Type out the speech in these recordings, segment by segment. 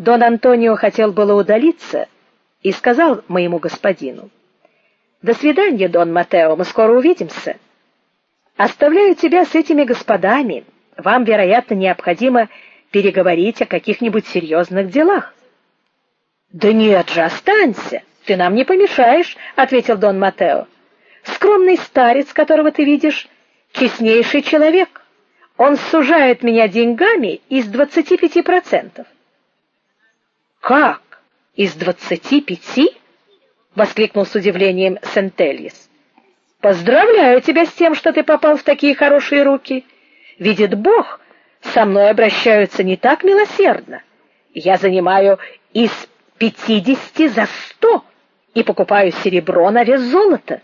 Дон Антонио хотел было удалиться и сказал моему господину: "До свидания, Дон Матео, мы скоро увидимся. Оставляю тебя с этими господами. Вам, вероятно, необходимо переговорить о каких-нибудь серьезных делах". "Да нет же, останься. Ты нам не помешаешь", ответил Дон Матео. "Скромный старец, которого ты видишь, честнейший человек. Он сужает меня деньгами из двадцати пяти процентов. Как? Из двадцати пяти? воскликнул с удивлением Сентельес. Поздравляю тебя с тем, что ты попал в такие хорошие руки. Видит Бог, со мной обращаются не так милосердно. Я занимаю из пятидесяти за сто и покупаю серебро на вес золота.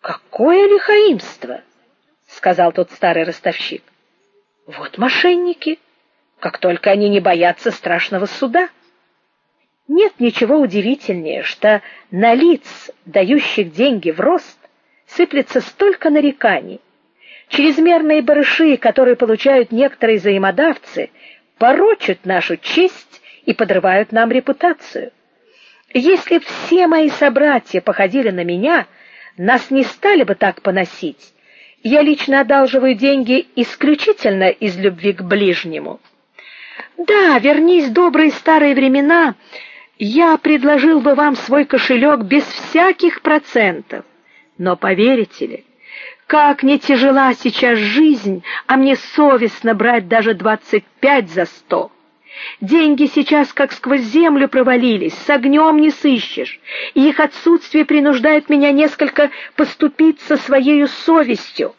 Какое лихаимство, сказал тот старый ростовщик. Вот мошенники как только они не боятся страшного суда. Нет ничего удивительнее, что на лиц, дающих деньги в рост, сыплется столько нареканий. Чрезмерные барыши, которые получают некоторые взаимодавцы, порочат нашу честь и подрывают нам репутацию. Если все мои собратья походили на меня, нас не стали бы так поносить. Я лично одалживаю деньги исключительно из любви к ближнему. Да, вернись добрые старые времена, я предложил бы вам свой кошелек без всяких процентов. Но поверите ли, как не тяжела сейчас жизнь, а мне совестно брать даже двадцать пять за сто. Деньги сейчас как сквозь землю провалились, с огнем не сыщешь, и их отсутствие принуждает меня несколько поступиться своей совестью.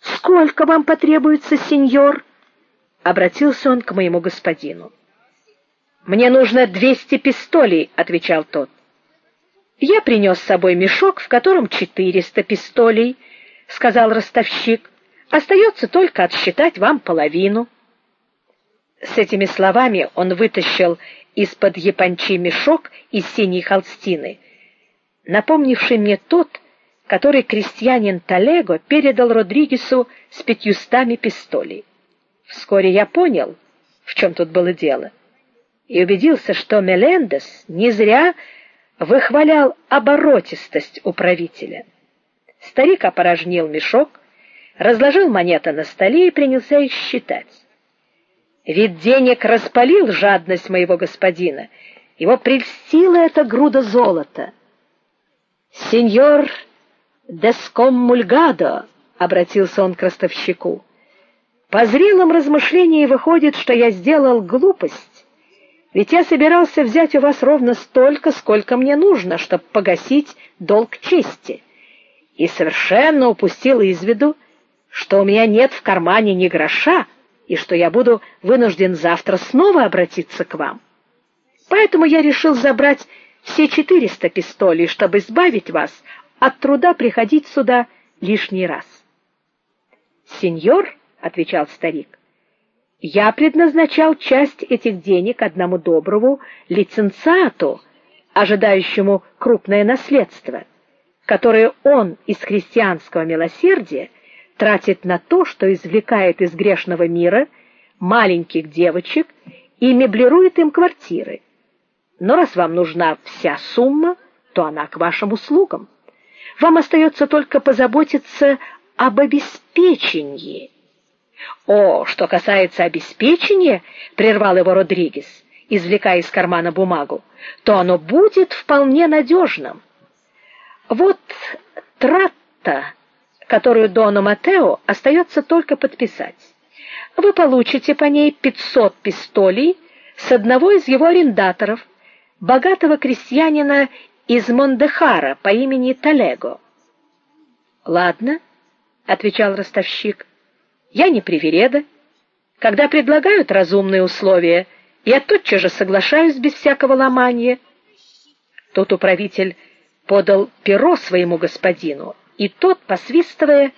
Сколько вам потребуется, сеньор? Обратился он к моему господину. Мне нужно двести пистолей, отвечал тот. Я принес с собой мешок, в котором четыреста пистолей, сказал ростовщик. Остается только отсчитать вам половину. С этими словами он вытащил из-под япончи мешок из синей холстины, напомнивший мне тот, который крестьянин Талего передал Родригесу с пятьюстами пистолей. Вскоре я понял, в чем тут было дело, и убедился, что Мелендес не зря выхвалял оборотистость управителя. Старик опорожнил мешок, разложил монеты на столе и принялся их считать. Вид денег распалил жадность моего господина. Его прельстила эта груда золота. Сеньор Дескоммульгадо обратился он к ростовщику. По зрелым размышлениям выходит, что я сделал глупость. Ведь я собирался взять у вас ровно столько, сколько мне нужно, чтобы погасить долг чести. И совершенно упустил из виду, что у меня нет в кармане ни гроша, и что я буду вынужден завтра снова обратиться к вам. Поэтому я решил забрать все четыреста пистолей, чтобы избавить вас от труда приходить сюда лишний раз. Сеньор отвечал старик. Я предназначал часть этих денег одному доброму лиценциату, ожидающему крупное наследство, которое он из христианского милосердия тратит на то, что извлекает из грешного мира маленьких девочек и меблирует им квартиры. Но раз вам нужна вся сумма, то она к вашим услугам. Вам остается только позаботиться об обеспечении о, что касается обеспечения, прервал его Родригес, извлекая из кармана бумагу, то оно будет вполне надежным. Вот тратта, которую Дону Матео остается только подписать. Вы получите по ней 500 пистолей с одного из его арендаторов, богатого крестьянина из Мондехара по имени Талего. Ладно, отвечал ростовщик. Я не привереда. Когда предлагают разумные условия, я тотчас же соглашаюсь без всякого ломания. Тот управитель подал перо своему господину, и тот, посвистывая,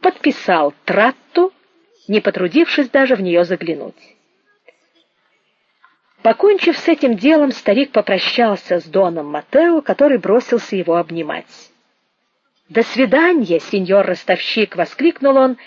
подписал тратту, не потрудившись даже в нее заглянуть. Покончив с этим делом, старик попрощался с доном Матео, который бросился его обнимать. "До свидания, сеньор ростовщик", воскликнул он